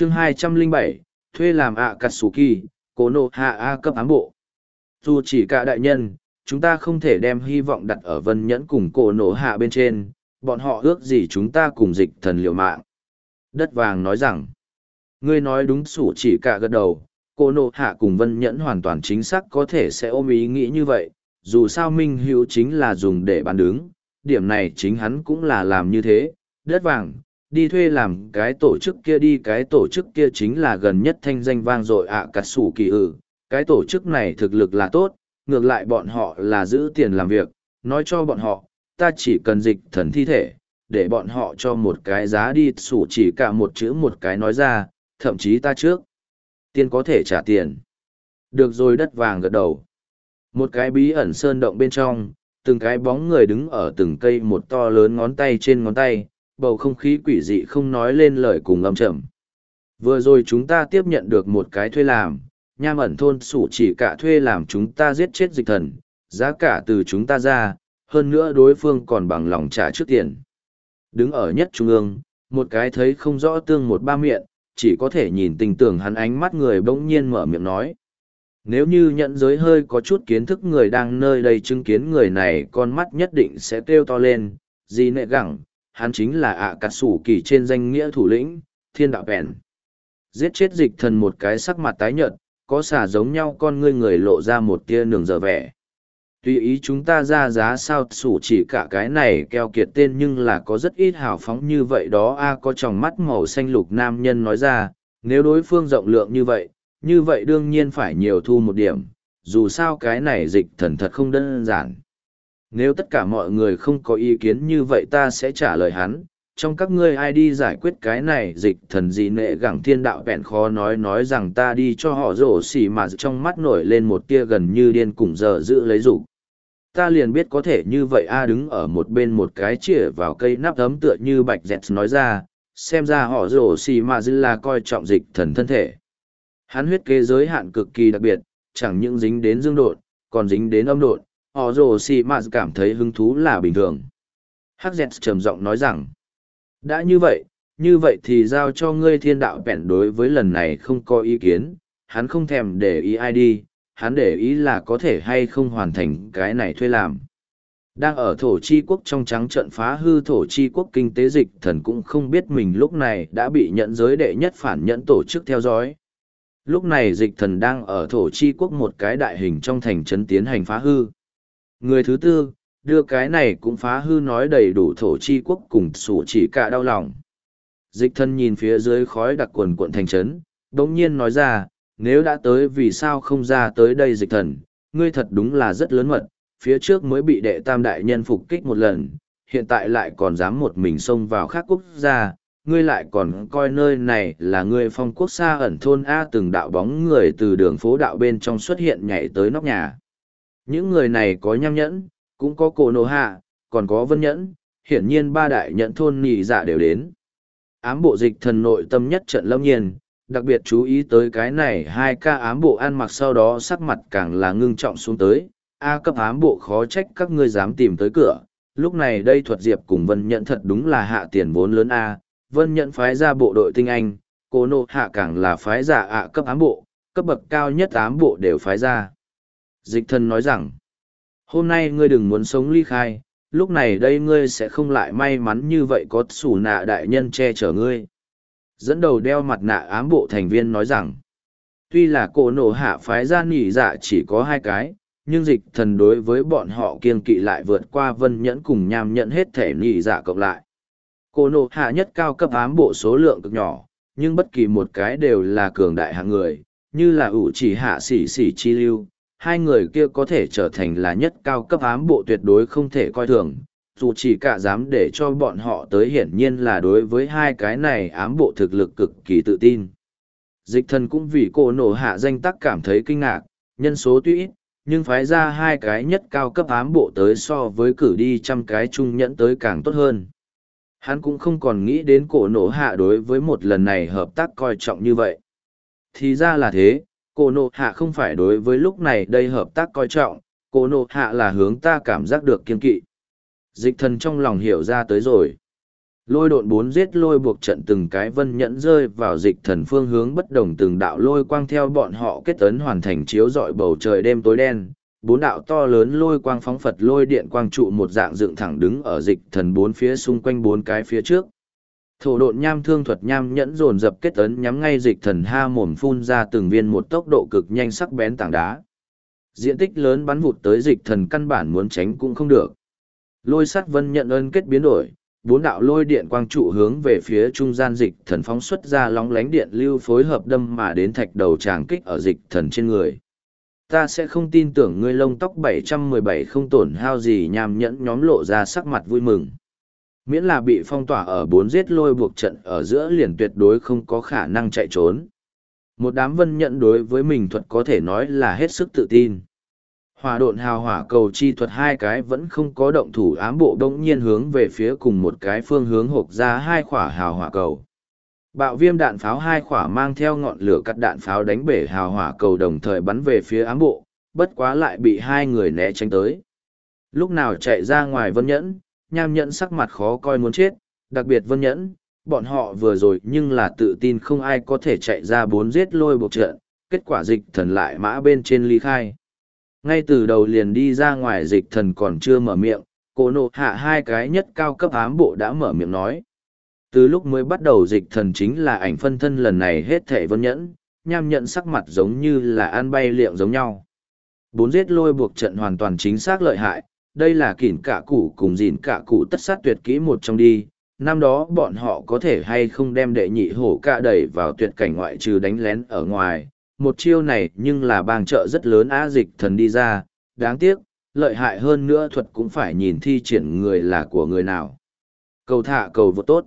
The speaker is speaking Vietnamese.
chương 207, thuê làm ạ cắt sủ kỳ, cố nộ hạ A cấp ám bộ. Dù chỉ cả đại nhân, chúng ta không thể đem hy vọng đặt ở vân nhẫn cùng cổ nổ hạ bên trên, bọn họ ước gì chúng ta cùng dịch thần liều mạng. Đất vàng nói rằng, ngươi nói đúng sủ chỉ cả gật đầu, cổ nổ hạ cùng vân nhẫn hoàn toàn chính xác có thể sẽ ôm ý nghĩ như vậy, dù sao minh hữu chính là dùng để bán đứng, điểm này chính hắn cũng là làm như thế, đất vàng, đi thuê làm cái tổ chức kia đi cái tổ chức kia chính là gần nhất thanh danh vang dội ạ à cà sủ kỳ ử, cái tổ chức này thực lực là tốt, ngược lại bọn họ là giữ tiền làm việc, nói cho bọn họ, ta chỉ cần dịch thần thi thể, để bọn họ cho một cái giá đi sủ chỉ cả một chữ một cái nói ra, thậm chí ta trước. Tiên có thể trả tiền. Được rồi đất vàng gật đầu. Một cái bí ẩn sơn động bên trong, từng cái bóng người đứng ở từng cây một to lớn ngón tay trên ngón tay, bầu không khí quỷ dị không nói lên lời cùng âm trầm. Vừa rồi chúng ta tiếp nhận được một cái thuê làm, nham ẩn thôn sủ chỉ cả thuê làm chúng ta giết chết dịch thần, giá cả từ chúng ta ra, hơn nữa đối phương còn bằng lòng trả trước tiền. Đứng ở nhất trung ương, một cái thấy không rõ tương một ba miệng, chỉ có thể nhìn tình tưởng hắn ánh mắt người bỗng nhiên mở miệng nói. Nếu như nhận giới hơi có chút kiến thức người đang nơi đây chứng kiến người này con mắt nhất định sẽ kêu to lên, gì nệ gẳng, hắn chính là ạ à cà sủ kỳ trên danh nghĩa thủ lĩnh, thiên đạo bèn. Giết chết dịch thần một cái sắc mặt tái nhợt, có xả giống nhau con ngươi người lộ ra một tia nường dở vẻ. Tuy ý chúng ta ra giá sao sủ chỉ cả cái này keo kiệt tên nhưng là có rất ít hào phóng như vậy đó a có tròng mắt màu xanh lục nam nhân nói ra, nếu đối phương rộng lượng như vậy, như vậy đương nhiên phải nhiều thu một điểm, dù sao cái này dịch thần thật không đơn giản. Nếu tất cả mọi người không có ý kiến như vậy ta sẽ trả lời hắn, trong các ngươi ai đi giải quyết cái này dịch thần gì nệ gẳng thiên đạo bẹn khó nói nói rằng ta đi cho họ rổ xỉ mà trong mắt nổi lên một tia gần như điên cùng giờ giữ lấy rủ ta liền biết có thể như vậy a đứng ở một bên một cái chĩa vào cây nắp ấm tựa như bạch dẹt nói ra xem ra họ rổ xì mà là coi trọng dịch thần thân thể. Hắn huyết kế giới hạn cực kỳ đặc biệt chẳng những dính đến dương đột còn dính đến âm đột họ rồ xì mà cảm thấy hứng thú là bình thường hắc dẹt trầm giọng nói rằng, đã như vậy như vậy thì giao cho ngươi thiên đạo bèn đối với lần này không có ý kiến, hắn không thèm để ý ai đi, hắn để ý là có thể hay không hoàn thành cái này thuê làm. Đang ở thổ chi quốc trong trắng trận phá hư thổ chi quốc kinh tế dịch, thần cũng không biết mình lúc này đã bị nhận giới đệ nhất phản nhẫn tổ chức theo dõi. Lúc này dịch thần đang ở thổ chi quốc một cái đại hình trong thành trấn tiến hành phá hư. Người thứ tư, đưa cái này cũng phá hư nói đầy đủ thổ chi quốc cùng sủ chỉ cả đau lòng. Dịch thần nhìn phía dưới khói đặc quần cuộn thành trấn, đống nhiên nói ra, nếu đã tới vì sao không ra tới đây dịch thần, ngươi thật đúng là rất lớn mật, phía trước mới bị đệ tam đại nhân phục kích một lần, hiện tại lại còn dám một mình xông vào khác quốc gia, ngươi lại còn coi nơi này là ngươi phong quốc xa ẩn thôn A từng đạo bóng người từ đường phố đạo bên trong xuất hiện nhảy tới nóc nhà. Những người này có nham nhẫn, cũng có cổ nổ hạ, còn có vân nhẫn, hiển nhiên ba đại nhẫn thôn nhị dạ đều đến. Ám bộ dịch thần nội tâm nhất trận lâm nhiên, đặc biệt chú ý tới cái này hai ca ám bộ ăn mặc sau đó sắc mặt càng là ngưng trọng xuống tới a cấp ám bộ khó trách các ngươi dám tìm tới cửa lúc này đây thuật diệp cùng vân nhận thật đúng là hạ tiền vốn lớn a vân nhận phái ra bộ đội tinh anh cô nộ hạ càng là phái giả ạ cấp ám bộ cấp bậc cao nhất ám bộ đều phái ra dịch thân nói rằng, hôm nay ngươi đừng muốn sống ly khai, lúc này đây ngươi sẽ không lại may mắn như vậy có sủ nạ đại nhân che chở ngươi. Dẫn đầu đeo mặt nạ ám bộ thành viên nói rằng, tuy là cổ nổ hạ phái ra nỉ dạ chỉ có hai cái, nhưng dịch thần đối với bọn họ kiên kỵ lại vượt qua vân nhẫn cùng nham nhẫn hết thể nỉ dạ cộng lại. Cổ nổ hạ nhất cao cấp ám bộ số lượng cực nhỏ, nhưng bất kỳ một cái đều là cường đại hạng người, như là ủ chỉ hạ xỉ xỉ chi lưu hai người kia có thể trở thành là nhất cao cấp ám bộ tuyệt đối không thể coi thường dù chỉ cả dám để cho bọn họ tới hiển nhiên là đối với hai cái này ám bộ thực lực cực kỳ tự tin. Dịch thần cũng vì cô nổ hạ danh tắc cảm thấy kinh ngạc, nhân số tuy ít, nhưng phái ra hai cái nhất cao cấp ám bộ tới so với cử đi trăm cái trung nhẫn tới càng tốt hơn. Hắn cũng không còn nghĩ đến cổ nổ hạ đối với một lần này hợp tác coi trọng như vậy. Thì ra là thế, Cô nổ hạ không phải đối với lúc này đây hợp tác coi trọng, Cô nổ hạ là hướng ta cảm giác được kiên kỵ dịch thần trong lòng hiểu ra tới rồi Lôi độn bốn giết lôi buộc trận từng cái vân nhẫn rơi vào dịch thần phương hướng bất đồng từng đạo lôi quang theo bọn họ kết ấn hoàn thành chiếu dọi bầu trời đêm tối đen. Bốn đạo to lớn lôi quang phóng Phật lôi điện quang trụ một dạng dựng thẳng đứng ở dịch thần bốn phía xung quanh bốn cái phía trước. Thổ độn nham thương thuật nham nhẫn dồn dập kết ấn nhắm ngay dịch thần ha mồm phun ra từng viên một tốc độ cực nhanh sắc bén tảng đá. Diện tích lớn bắn vụt tới dịch thần căn bản muốn tránh cũng không được. Lôi sắt vân nhận ơn kết biến đổi, bốn đạo lôi điện quang trụ hướng về phía trung gian dịch thần phóng xuất ra lóng lánh điện lưu phối hợp đâm mà đến thạch đầu tràng kích ở dịch thần trên người. Ta sẽ không tin tưởng ngươi lông tóc 717 không tổn hao gì nham nhẫn nhóm lộ ra sắc mặt vui mừng. Miễn là bị phong tỏa ở bốn giết lôi buộc trận ở giữa liền tuyệt đối không có khả năng chạy trốn. Một đám vân nhận đối với mình thuật có thể nói là hết sức tự tin. Hỏa độn hào hỏa cầu chi thuật hai cái vẫn không có động thủ ám bộ đông nhiên hướng về phía cùng một cái phương hướng hộp ra hai khỏa hào hỏa cầu. Bạo viêm đạn pháo hai khỏa mang theo ngọn lửa cắt đạn pháo đánh bể hào hỏa cầu đồng thời bắn về phía ám bộ, bất quá lại bị hai người né tránh tới. Lúc nào chạy ra ngoài vân nhẫn nham nhẫn sắc mặt khó coi muốn chết, đặc biệt vân nhẫn, bọn họ vừa rồi nhưng là tự tin không ai có thể chạy ra bốn giết lôi buộc trận, kết quả dịch thần lại mã bên trên ly khai. Ngay từ đầu liền đi ra ngoài dịch thần còn chưa mở miệng cổ nộ hạ hai cái nhất cao cấp ám bộ đã mở miệng nói. Từ lúc mới bắt đầu dịch thần chính là ảnh phân thân lần này hết thể vân nhẫn, nham nhận sắc mặt giống như là ăn bay liệng giống nhau. Bốn giết lôi buộc trận hoàn toàn chính xác lợi hại đây là kỉn cả cụ cùng dìn cả cụ tất sát tuyệt kỹ một trong đi năm đó bọn họ có thể hay không đem đệ nhị hổ cạ đẩy vào tuyệt cảnh ngoại trừ đánh lén ở ngoài một chiêu này nhưng là bang trợ rất lớn á dịch thần đi ra, đáng tiếc, lợi hại hơn nữa thuật cũng phải nhìn thi triển người là của người nào. Cầu thả cầu vô tốt.